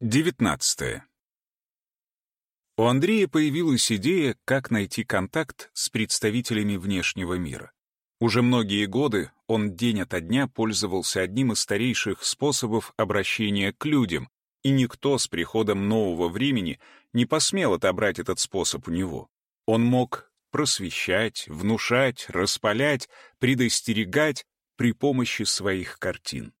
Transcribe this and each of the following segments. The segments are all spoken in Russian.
19. У Андрея появилась идея, как найти контакт с представителями внешнего мира. Уже многие годы он день ото дня пользовался одним из старейших способов обращения к людям, и никто с приходом нового времени не посмел отобрать этот способ у него. Он мог просвещать, внушать, распалять, предостерегать при помощи своих картин.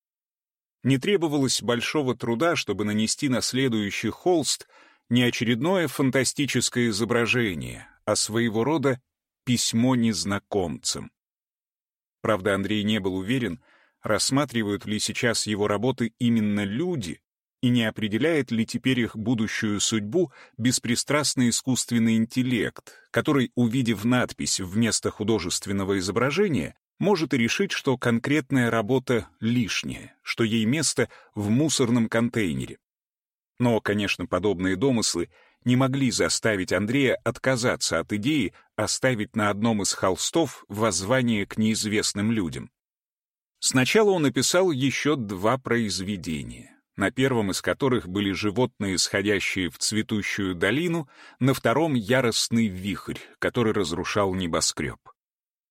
Не требовалось большого труда, чтобы нанести на следующий холст не очередное фантастическое изображение, а своего рода письмо незнакомцам. Правда, Андрей не был уверен, рассматривают ли сейчас его работы именно люди и не определяет ли теперь их будущую судьбу беспристрастный искусственный интеллект, который, увидев надпись вместо художественного изображения, может и решить, что конкретная работа лишняя, что ей место в мусорном контейнере. Но, конечно, подобные домыслы не могли заставить Андрея отказаться от идеи оставить на одном из холстов воззвание к неизвестным людям. Сначала он написал еще два произведения, на первом из которых были животные, сходящие в цветущую долину, на втором — яростный вихрь, который разрушал небоскреб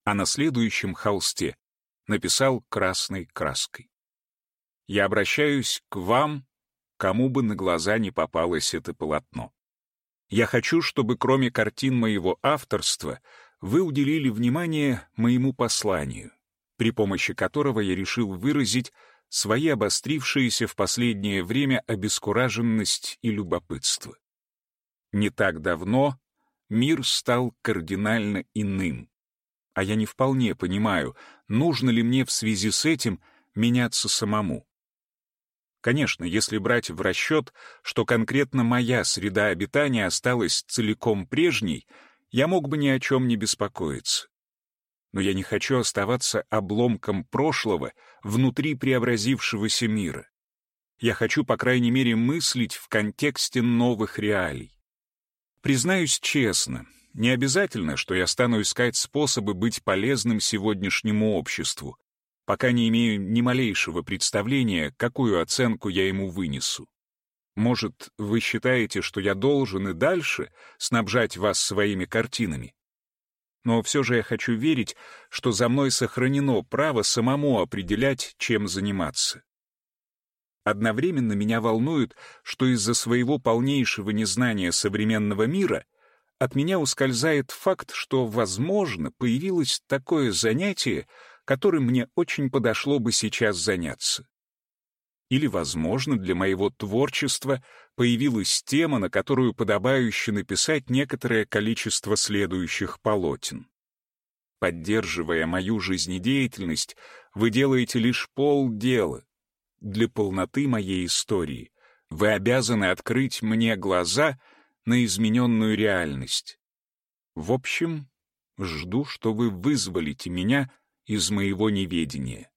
а на следующем холсте написал красной краской. «Я обращаюсь к вам, кому бы на глаза не попалось это полотно. Я хочу, чтобы кроме картин моего авторства вы уделили внимание моему посланию, при помощи которого я решил выразить свои обострившиеся в последнее время обескураженность и любопытство. Не так давно мир стал кардинально иным а я не вполне понимаю, нужно ли мне в связи с этим меняться самому. Конечно, если брать в расчет, что конкретно моя среда обитания осталась целиком прежней, я мог бы ни о чем не беспокоиться. Но я не хочу оставаться обломком прошлого внутри преобразившегося мира. Я хочу, по крайней мере, мыслить в контексте новых реалий. Признаюсь честно, не обязательно, что я стану искать способы быть полезным сегодняшнему обществу, пока не имею ни малейшего представления, какую оценку я ему вынесу. Может, вы считаете, что я должен и дальше снабжать вас своими картинами? Но все же я хочу верить, что за мной сохранено право самому определять, чем заниматься. Одновременно меня волнует, что из-за своего полнейшего незнания современного мира — от меня ускользает факт, что, возможно, появилось такое занятие, которым мне очень подошло бы сейчас заняться. Или, возможно, для моего творчества появилась тема, на которую подобающе написать некоторое количество следующих полотен. Поддерживая мою жизнедеятельность, вы делаете лишь полдела. Для полноты моей истории вы обязаны открыть мне глаза — на измененную реальность. В общем, жду, что вы вызволите меня из моего неведения.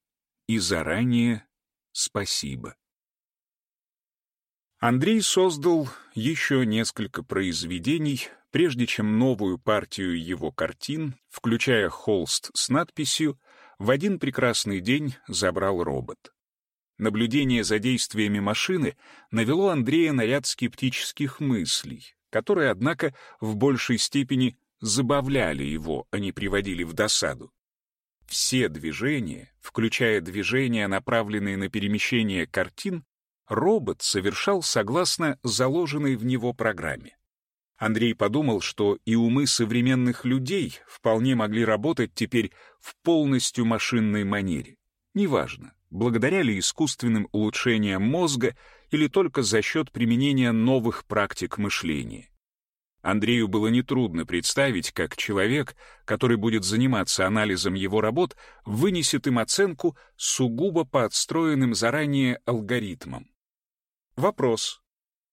И заранее спасибо. Андрей создал еще несколько произведений, прежде чем новую партию его картин, включая холст с надписью, в один прекрасный день забрал робот. Наблюдение за действиями машины навело Андрея на ряд скептических мыслей, которые, однако, в большей степени забавляли его, а не приводили в досаду. Все движения, включая движения, направленные на перемещение картин, робот совершал согласно заложенной в него программе. Андрей подумал, что и умы современных людей вполне могли работать теперь в полностью машинной манере. Неважно, благодаря ли искусственным улучшениям мозга или только за счет применения новых практик мышления. Андрею было нетрудно представить, как человек, который будет заниматься анализом его работ, вынесет им оценку сугубо по отстроенным заранее алгоритмам. Вопрос.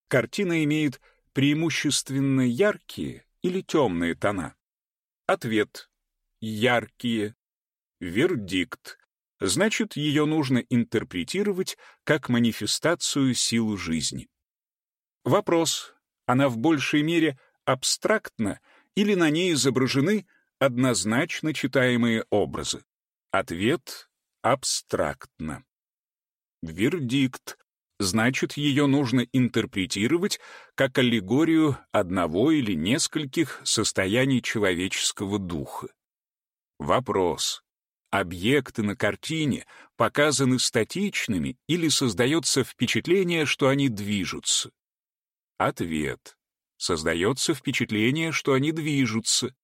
Картина имеет преимущественно яркие или темные тона? Ответ. Яркие. Вердикт значит, ее нужно интерпретировать как манифестацию сил жизни. Вопрос, она в большей мере абстрактна или на ней изображены однозначно читаемые образы? Ответ — абстрактно. Вердикт. значит, ее нужно интерпретировать как аллегорию одного или нескольких состояний человеческого духа. Вопрос. Объекты на картине показаны статичными или создается впечатление, что они движутся? Ответ. Создается впечатление, что они движутся.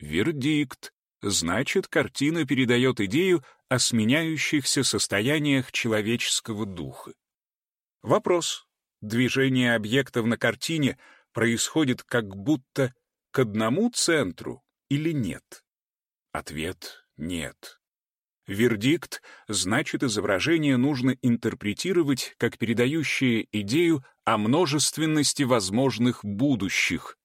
Вердикт. Значит, картина передает идею о сменяющихся состояниях человеческого духа. Вопрос. Движение объектов на картине происходит как будто к одному центру или нет? Ответ — нет. Вердикт значит изображение нужно интерпретировать как передающее идею о множественности возможных будущих.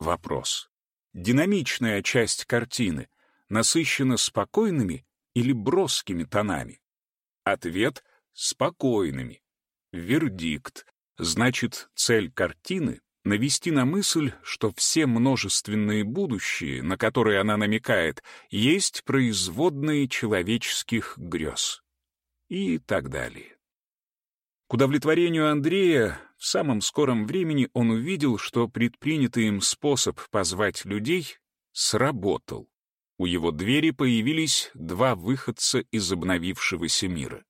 Вопрос. Динамичная часть картины насыщена спокойными или броскими тонами? Ответ — спокойными. Вердикт значит цель картины навести на мысль, что все множественные будущие, на которые она намекает, есть производные человеческих грез. И так далее. К удовлетворению Андрея в самом скором времени он увидел, что предпринятый им способ позвать людей сработал. У его двери появились два выходца из обновившегося мира.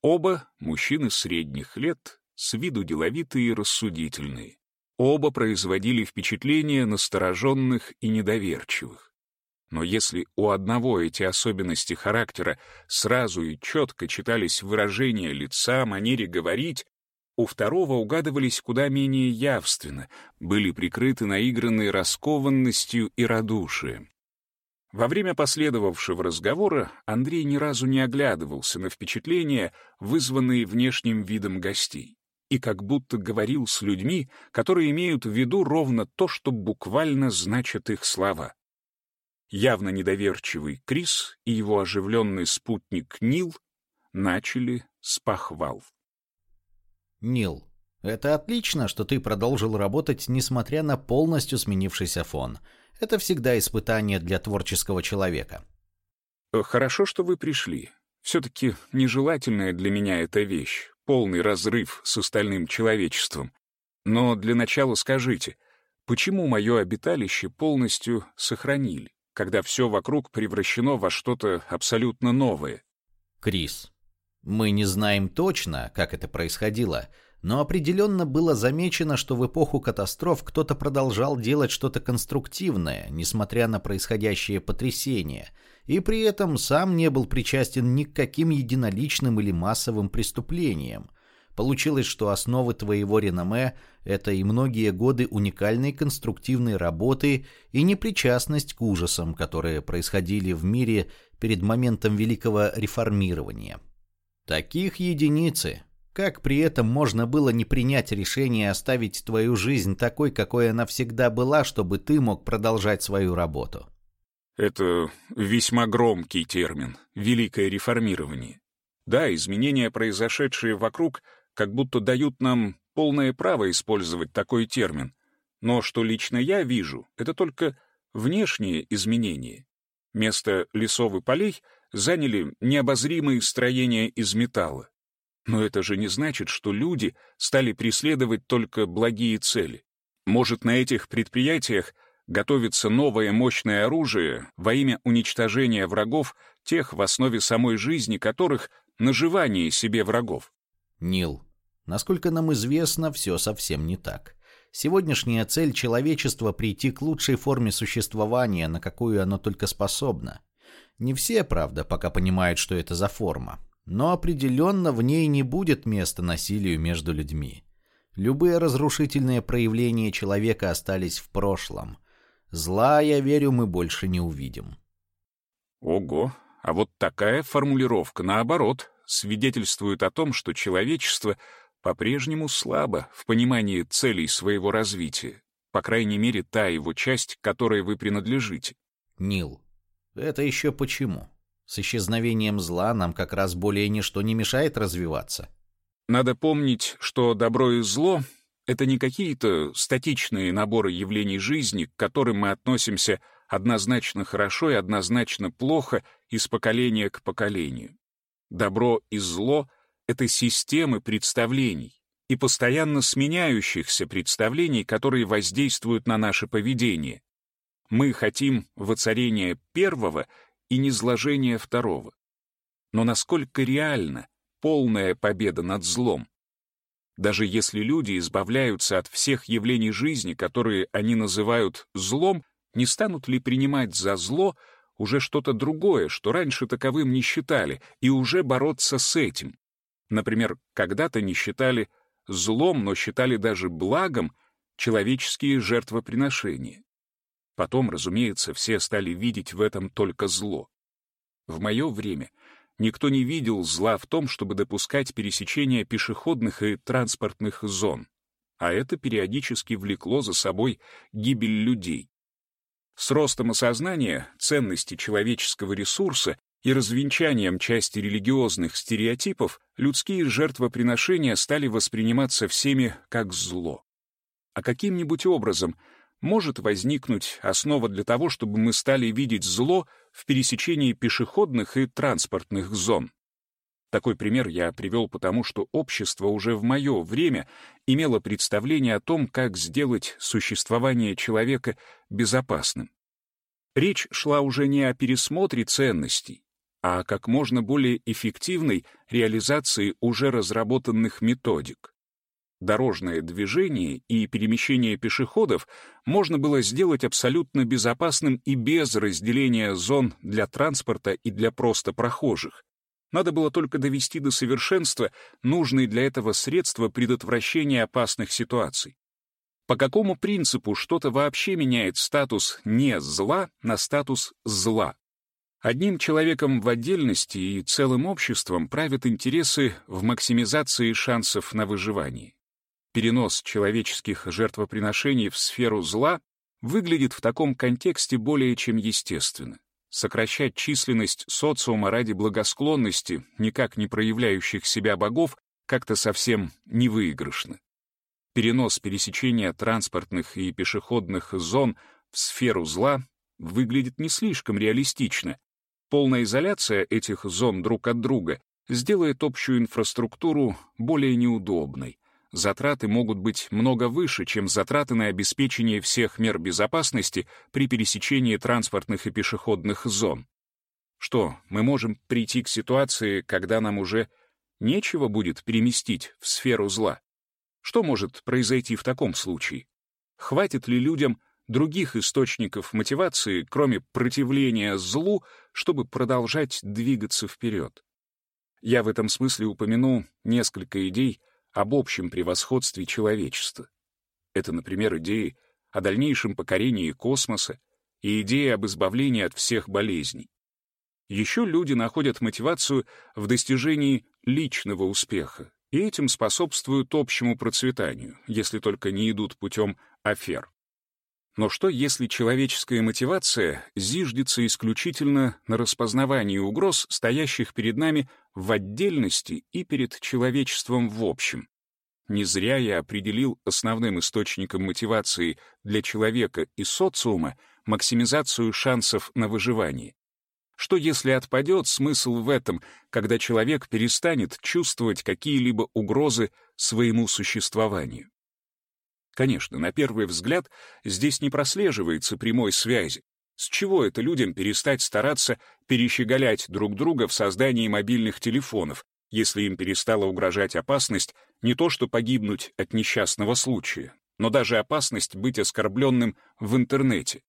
Оба — мужчины средних лет, с виду деловитые и рассудительные. Оба производили впечатление настороженных и недоверчивых. Но если у одного эти особенности характера сразу и четко читались выражения лица, манере говорить, у второго угадывались куда менее явственно, были прикрыты наигранной раскованностью и радушием. Во время последовавшего разговора Андрей ни разу не оглядывался на впечатления, вызванные внешним видом гостей и как будто говорил с людьми, которые имеют в виду ровно то, что буквально значат их слова. Явно недоверчивый Крис и его оживленный спутник Нил начали с похвал. Нил, это отлично, что ты продолжил работать, несмотря на полностью сменившийся фон. Это всегда испытание для творческого человека. Хорошо, что вы пришли. Все-таки нежелательная для меня эта вещь полный разрыв с остальным человечеством. Но для начала скажите, почему мое обиталище полностью сохранили, когда все вокруг превращено во что-то абсолютно новое? Крис, мы не знаем точно, как это происходило, но определенно было замечено, что в эпоху катастроф кто-то продолжал делать что-то конструктивное, несмотря на происходящее потрясение — и при этом сам не был причастен ни к каким единоличным или массовым преступлениям. Получилось, что основы твоего реноме — это и многие годы уникальной конструктивной работы и непричастность к ужасам, которые происходили в мире перед моментом великого реформирования. Таких единицы. Как при этом можно было не принять решение оставить твою жизнь такой, какой она всегда была, чтобы ты мог продолжать свою работу? Это весьма громкий термин — великое реформирование. Да, изменения, произошедшие вокруг, как будто дают нам полное право использовать такой термин. Но что лично я вижу, это только внешние изменения. Место лесов и полей заняли необозримые строения из металла. Но это же не значит, что люди стали преследовать только благие цели. Может, на этих предприятиях готовится новое мощное оружие во имя уничтожения врагов, тех, в основе самой жизни которых наживание себе врагов. Нил, насколько нам известно, все совсем не так. Сегодняшняя цель человечества — прийти к лучшей форме существования, на какую оно только способно. Не все, правда, пока понимают, что это за форма. Но определенно в ней не будет места насилию между людьми. Любые разрушительные проявления человека остались в прошлом — Зла, я верю, мы больше не увидим. Ого, а вот такая формулировка, наоборот, свидетельствует о том, что человечество по-прежнему слабо в понимании целей своего развития, по крайней мере, та его часть, которой вы принадлежите. Нил, это еще почему? С исчезновением зла нам как раз более ничто не мешает развиваться. Надо помнить, что добро и зло это не какие-то статичные наборы явлений жизни, к которым мы относимся однозначно хорошо и однозначно плохо из поколения к поколению. Добро и зло — это системы представлений и постоянно сменяющихся представлений, которые воздействуют на наше поведение. Мы хотим воцарения первого и низложения второго. Но насколько реальна полная победа над злом? Даже если люди избавляются от всех явлений жизни, которые они называют злом, не станут ли принимать за зло уже что-то другое, что раньше таковым не считали, и уже бороться с этим? Например, когда-то не считали злом, но считали даже благом человеческие жертвоприношения. Потом, разумеется, все стали видеть в этом только зло. В мое время никто не видел зла в том, чтобы допускать пересечение пешеходных и транспортных зон, а это периодически влекло за собой гибель людей. С ростом осознания ценности человеческого ресурса и развенчанием части религиозных стереотипов людские жертвоприношения стали восприниматься всеми как зло. А каким-нибудь образом может возникнуть основа для того, чтобы мы стали видеть зло в пересечении пешеходных и транспортных зон. Такой пример я привел потому, что общество уже в мое время имело представление о том, как сделать существование человека безопасным. Речь шла уже не о пересмотре ценностей, а о как можно более эффективной реализации уже разработанных методик. Дорожное движение и перемещение пешеходов можно было сделать абсолютно безопасным и без разделения зон для транспорта и для просто прохожих. Надо было только довести до совершенства нужные для этого средства предотвращения опасных ситуаций. По какому принципу что-то вообще меняет статус «не зла» на статус «зла»? Одним человеком в отдельности и целым обществом правят интересы в максимизации шансов на выживание перенос человеческих жертвоприношений в сферу зла выглядит в таком контексте более чем естественно. Сокращать численность социума ради благосклонности, никак не проявляющих себя богов, как-то совсем невыигрышно. Перенос пересечения транспортных и пешеходных зон в сферу зла выглядит не слишком реалистично. Полная изоляция этих зон друг от друга сделает общую инфраструктуру более неудобной затраты могут быть много выше, чем затраты на обеспечение всех мер безопасности при пересечении транспортных и пешеходных зон. Что, мы можем прийти к ситуации, когда нам уже нечего будет переместить в сферу зла? Что может произойти в таком случае? Хватит ли людям других источников мотивации, кроме противления злу, чтобы продолжать двигаться вперед? Я в этом смысле упомяну несколько идей, об общем превосходстве человечества. Это, например, идеи о дальнейшем покорении космоса и идеи об избавлении от всех болезней. Еще люди находят мотивацию в достижении личного успеха, и этим способствуют общему процветанию, если только не идут путем афер. Но что, если человеческая мотивация зиждется исключительно на распознавании угроз, стоящих перед нами в отдельности и перед человечеством в общем? Не зря я определил основным источником мотивации для человека и социума максимизацию шансов на выживание. Что если отпадет смысл в этом, когда человек перестанет чувствовать какие-либо угрозы своему существованию? Конечно, на первый взгляд здесь не прослеживается прямой связи. С чего это людям перестать стараться перещеголять друг друга в создании мобильных телефонов, если им перестала угрожать опасность не то что погибнуть от несчастного случая, но даже опасность быть оскорбленным в интернете?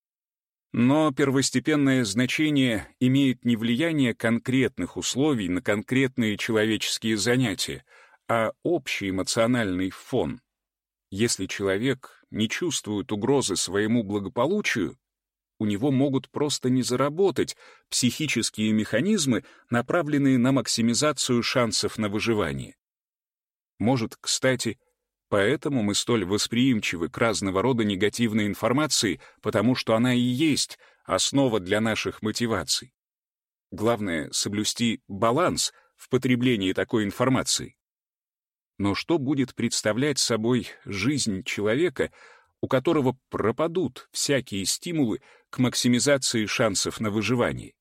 Но первостепенное значение имеет не влияние конкретных условий на конкретные человеческие занятия, а общий эмоциональный фон, если человек не чувствует угрозы своему благополучию, у него могут просто не заработать психические механизмы, направленные на максимизацию шансов на выживание. Может, кстати, поэтому мы столь восприимчивы к разного рода негативной информации, потому что она и есть основа для наших мотиваций. Главное — соблюсти баланс в потреблении такой информации. Но что будет представлять собой жизнь человека, у которого пропадут всякие стимулы к максимизации шансов на выживание?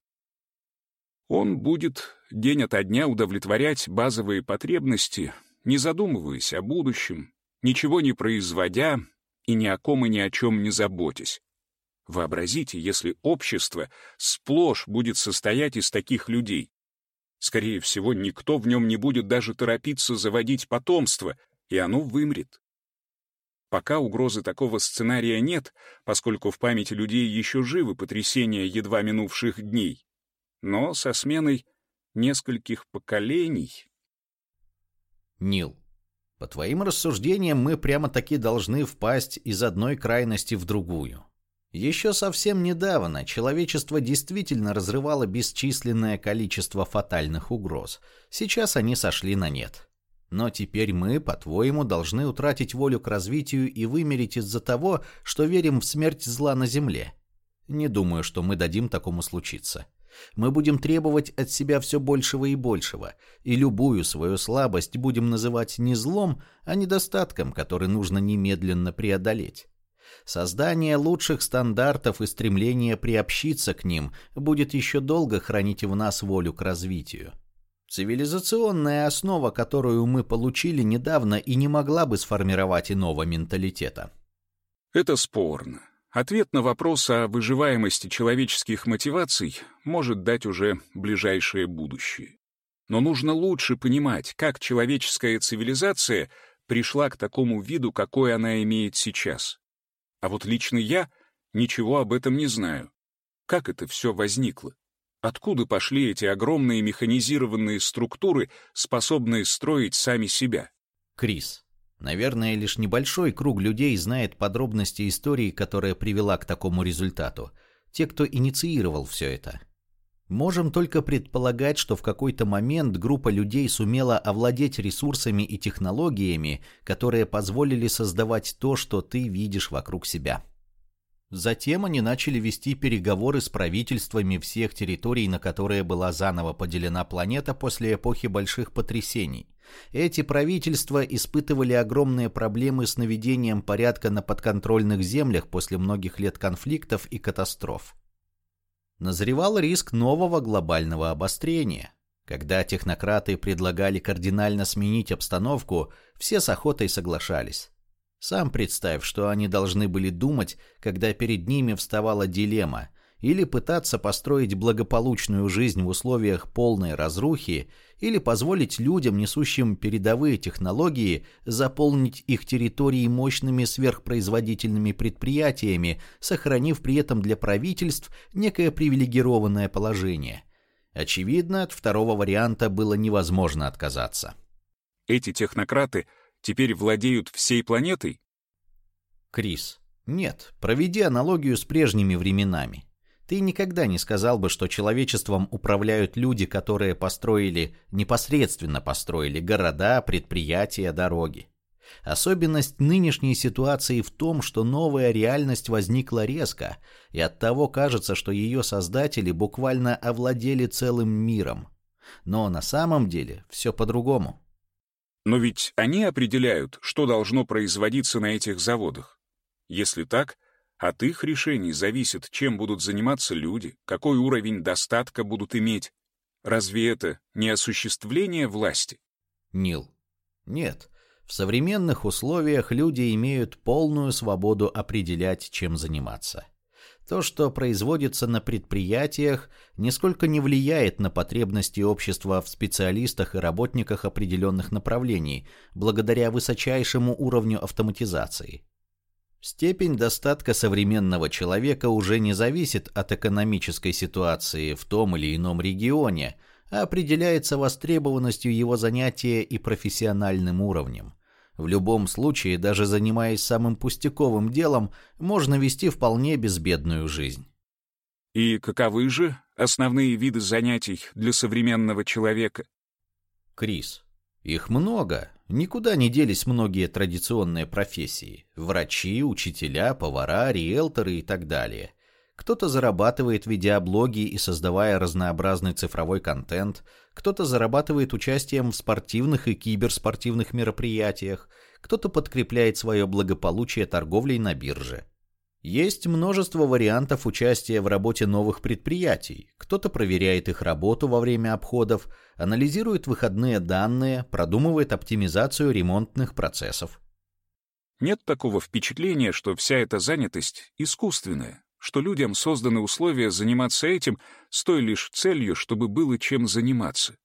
Он будет день ото дня удовлетворять базовые потребности, не задумываясь о будущем, ничего не производя и ни о ком и ни о чем не заботясь. Вообразите, если общество сплошь будет состоять из таких людей. Скорее всего, никто в нем не будет даже торопиться заводить потомство, и оно вымрет. Пока угрозы такого сценария нет, поскольку в памяти людей еще живы потрясения едва минувших дней. Но со сменой нескольких поколений... Нил, по твоим рассуждениям, мы прямо-таки должны впасть из одной крайности в другую. Еще совсем недавно человечество действительно разрывало бесчисленное количество фатальных угроз. Сейчас они сошли на нет. Но теперь мы, по-твоему, должны утратить волю к развитию и вымереть из-за того, что верим в смерть зла на Земле. Не думаю, что мы дадим такому случиться. Мы будем требовать от себя все большего и большего, и любую свою слабость будем называть не злом, а недостатком, который нужно немедленно преодолеть. Создание лучших стандартов и стремление приобщиться к ним будет еще долго хранить в нас волю к развитию. Цивилизационная основа, которую мы получили недавно, и не могла бы сформировать иного менталитета. Это спорно. Ответ на вопрос о выживаемости человеческих мотиваций может дать уже ближайшее будущее. Но нужно лучше понимать, как человеческая цивилизация пришла к такому виду, какой она имеет сейчас. А вот лично я ничего об этом не знаю. Как это все возникло? Откуда пошли эти огромные механизированные структуры, способные строить сами себя? Крис. Наверное, лишь небольшой круг людей знает подробности истории, которая привела к такому результату. Те, кто инициировал все это. Можем только предполагать, что в какой-то момент группа людей сумела овладеть ресурсами и технологиями, которые позволили создавать то, что ты видишь вокруг себя. Затем они начали вести переговоры с правительствами всех территорий, на которые была заново поделена планета после эпохи больших потрясений. Эти правительства испытывали огромные проблемы с наведением порядка на подконтрольных землях после многих лет конфликтов и катастроф назревал риск нового глобального обострения. Когда технократы предлагали кардинально сменить обстановку, все с охотой соглашались. Сам представь, что они должны были думать, когда перед ними вставала дилемма или пытаться построить благополучную жизнь в условиях полной разрухи, или позволить людям, несущим передовые технологии, заполнить их территории мощными сверхпроизводительными предприятиями, сохранив при этом для правительств некое привилегированное положение. Очевидно, от второго варианта было невозможно отказаться. Эти технократы теперь владеют всей планетой? Крис, нет, проведи аналогию с прежними временами. Ты никогда не сказал бы, что человечеством управляют люди, которые построили, непосредственно построили города, предприятия, дороги. Особенность нынешней ситуации в том, что новая реальность возникла резко, и оттого кажется, что ее создатели буквально овладели целым миром. Но на самом деле все по-другому. Но ведь они определяют, что должно производиться на этих заводах. Если так, от их решений зависит, чем будут заниматься люди, какой уровень достатка будут иметь. Разве это не осуществление власти? Нил. Нет. В современных условиях люди имеют полную свободу определять, чем заниматься. То, что производится на предприятиях, нисколько не влияет на потребности общества в специалистах и работниках определенных направлений, благодаря высочайшему уровню автоматизации. Степень достатка современного человека уже не зависит от экономической ситуации в том или ином регионе, а определяется востребованностью его занятия и профессиональным уровнем. В любом случае, даже занимаясь самым пустяковым делом, можно вести вполне безбедную жизнь. И каковы же основные виды занятий для современного человека? Крис, их много, Никуда не делись многие традиционные профессии – врачи, учителя, повара, риэлторы и так далее. Кто-то зарабатывает ведя блоги и создавая разнообразный цифровой контент, кто-то зарабатывает участием в спортивных и киберспортивных мероприятиях, кто-то подкрепляет свое благополучие торговлей на бирже. Есть множество вариантов участия в работе новых предприятий. Кто-то проверяет их работу во время обходов, анализирует выходные данные, продумывает оптимизацию ремонтных процессов. Нет такого впечатления, что вся эта занятость искусственная, что людям созданы условия заниматься этим с той лишь целью, чтобы было чем заниматься.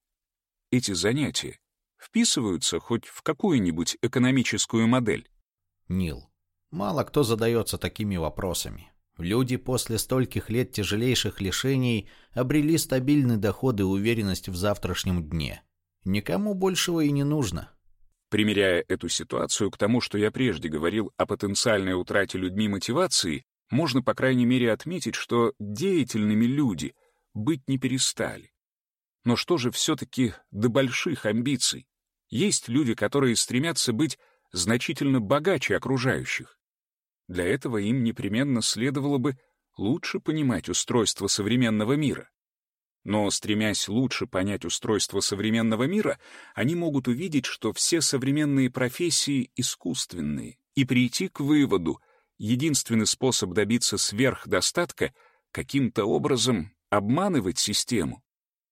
Эти занятия вписываются хоть в какую-нибудь экономическую модель? Нил, мало кто задается такими вопросами. Люди после стольких лет тяжелейших лишений обрели стабильный доход и уверенность в завтрашнем дне. Никому большего и не нужно. Примеряя эту ситуацию к тому, что я прежде говорил о потенциальной утрате людьми мотивации, можно, по крайней мере, отметить, что деятельными люди быть не перестали. Но что же все-таки до больших амбиций? Есть люди, которые стремятся быть значительно богаче окружающих. Для этого им непременно следовало бы лучше понимать устройство современного мира. Но, стремясь лучше понять устройство современного мира, они могут увидеть, что все современные профессии искусственные, и прийти к выводу, единственный способ добиться сверхдостатка — каким-то образом обманывать систему.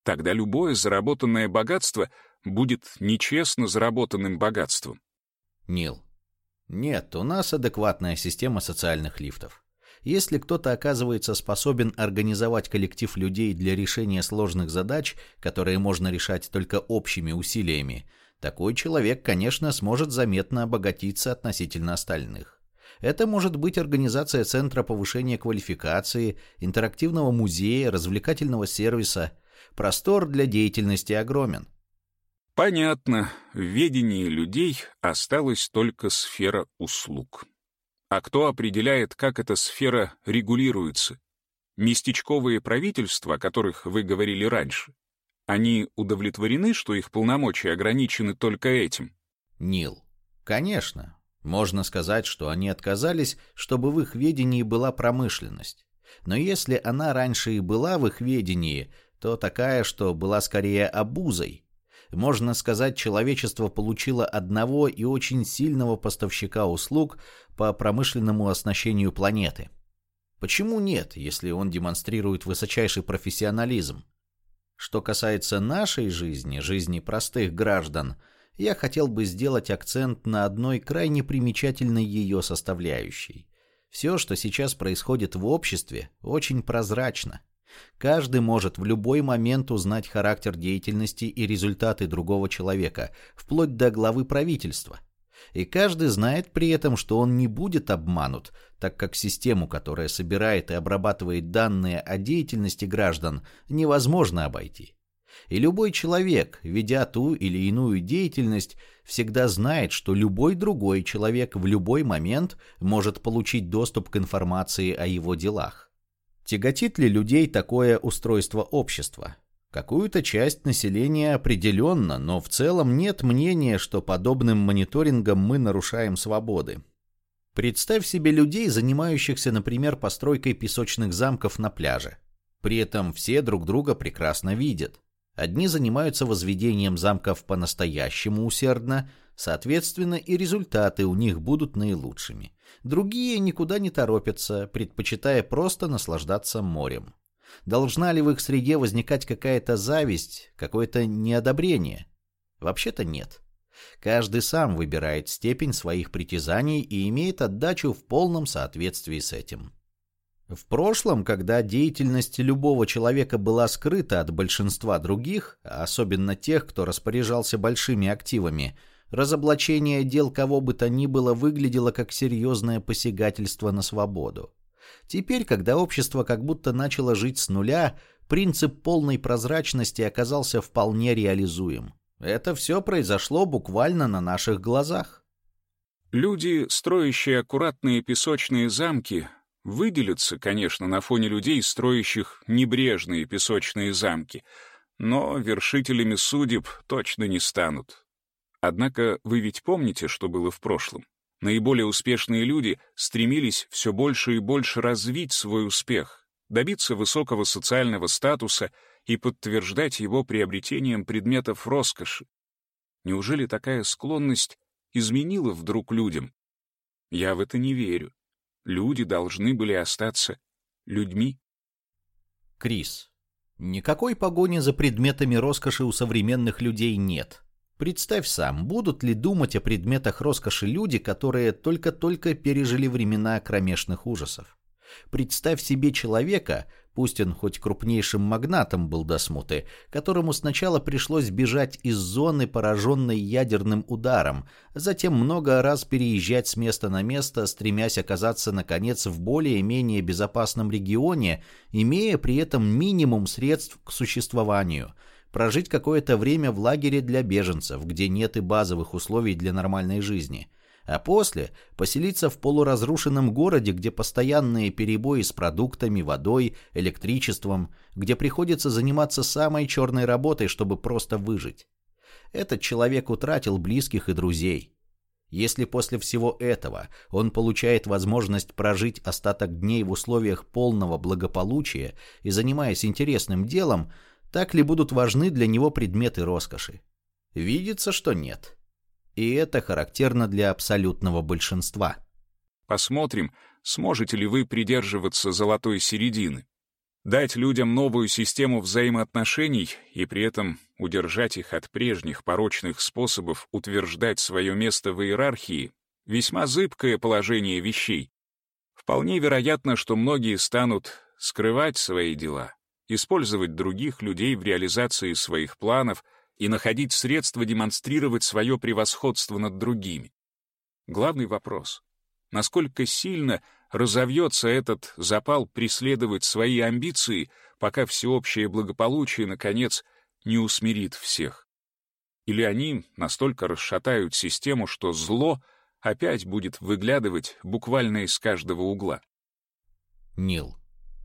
Тогда любое заработанное богатство будет нечестно заработанным богатством. Нил. Нет, у нас адекватная система социальных лифтов. Если кто-то оказывается способен организовать коллектив людей для решения сложных задач, которые можно решать только общими усилиями, такой человек, конечно, сможет заметно обогатиться относительно остальных. Это может быть организация Центра повышения квалификации, интерактивного музея, развлекательного сервиса. Простор для деятельности огромен. Понятно, в ведении людей осталась только сфера услуг. А кто определяет, как эта сфера регулируется? Местечковые правительства, о которых вы говорили раньше, они удовлетворены, что их полномочия ограничены только этим? Нил, конечно. Можно сказать, что они отказались, чтобы в их ведении была промышленность. Но если она раньше и была в их ведении, то такая, что была скорее обузой. Можно сказать, человечество получило одного и очень сильного поставщика услуг по промышленному оснащению планеты. Почему нет, если он демонстрирует высочайший профессионализм? Что касается нашей жизни, жизни простых граждан, я хотел бы сделать акцент на одной крайне примечательной ее составляющей. Все, что сейчас происходит в обществе, очень прозрачно – Каждый может в любой момент узнать характер деятельности и результаты другого человека, вплоть до главы правительства. И каждый знает при этом, что он не будет обманут, так как систему, которая собирает и обрабатывает данные о деятельности граждан, невозможно обойти. И любой человек, ведя ту или иную деятельность, всегда знает, что любой другой человек в любой момент может получить доступ к информации о его делах. Тяготит ли людей такое устройство общества? Какую-то часть населения определенно, но в целом нет мнения, что подобным мониторингом мы нарушаем свободы. Представь себе людей, занимающихся, например, постройкой песочных замков на пляже. При этом все друг друга прекрасно видят. Одни занимаются возведением замков по-настоящему усердно, соответственно, и результаты у них будут наилучшими. Другие никуда не торопятся, предпочитая просто наслаждаться морем. Должна ли в их среде возникать какая-то зависть, какое-то неодобрение? Вообще-то нет. Каждый сам выбирает степень своих притязаний и имеет отдачу в полном соответствии с этим. В прошлом, когда деятельность любого человека была скрыта от большинства других, особенно тех, кто распоряжался большими активами – Разоблачение дел кого бы то ни было выглядело как серьезное посягательство на свободу. Теперь, когда общество как будто начало жить с нуля, принцип полной прозрачности оказался вполне реализуем. Это все произошло буквально на наших глазах. Люди, строящие аккуратные песочные замки, выделятся, конечно, на фоне людей, строящих небрежные песочные замки, но вершителями судеб точно не станут. Однако вы ведь помните, что было в прошлом? Наиболее успешные люди стремились все больше и больше развить свой успех, добиться высокого социального статуса и подтверждать его приобретением предметов роскоши. Неужели такая склонность изменила вдруг людям? Я в это не верю. Люди должны были остаться людьми. Крис. Никакой погони за предметами роскоши у современных людей нет. Представь сам, будут ли думать о предметах роскоши люди, которые только-только пережили времена кромешных ужасов. Представь себе человека, пусть он хоть крупнейшим магнатом был до смуты, которому сначала пришлось бежать из зоны, пораженной ядерным ударом, затем много раз переезжать с места на место, стремясь оказаться, наконец, в более-менее безопасном регионе, имея при этом минимум средств к существованию – прожить какое-то время в лагере для беженцев, где нет и базовых условий для нормальной жизни – а после поселиться в полуразрушенном городе, где постоянные перебои с продуктами, водой, электричеством, где приходится заниматься самой черной работой, чтобы просто выжить. Этот человек утратил близких и друзей. Если после всего этого он получает возможность прожить остаток дней в условиях полного благополучия и занимаясь интересным делом, так ли будут важны для него предметы роскоши? Видится, что нет. И это характерно для абсолютного большинства. Посмотрим, сможете ли вы придерживаться золотой середины. Дать людям новую систему взаимоотношений и при этом удержать их от прежних порочных способов утверждать свое место в иерархии — весьма зыбкое положение вещей. Вполне вероятно, что многие станут скрывать свои дела, использовать других людей в реализации своих планов — и находить средства демонстрировать свое превосходство над другими. Главный вопрос — насколько сильно разовьется этот запал преследовать свои амбиции, пока всеобщее благополучие, наконец, не усмирит всех? Или они настолько расшатают систему, что зло опять будет выглядывать буквально из каждого угла? Нил,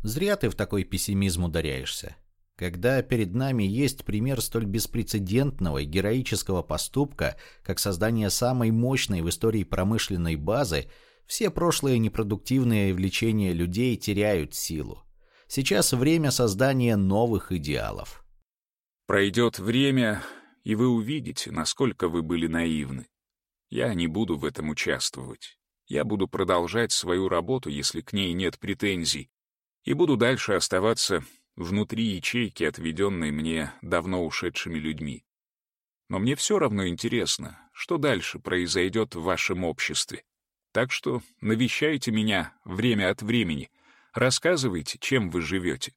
зря ты в такой пессимизм ударяешься. Когда перед нами есть пример столь беспрецедентного и героического поступка, как создание самой мощной в истории промышленной базы, все прошлые непродуктивные влечения людей теряют силу. Сейчас время создания новых идеалов. Пройдет время, и вы увидите, насколько вы были наивны. Я не буду в этом участвовать. Я буду продолжать свою работу, если к ней нет претензий, и буду дальше оставаться внутри ячейки, отведенной мне давно ушедшими людьми. Но мне все равно интересно, что дальше произойдет в вашем обществе. Так что навещайте меня время от времени, рассказывайте, чем вы живете.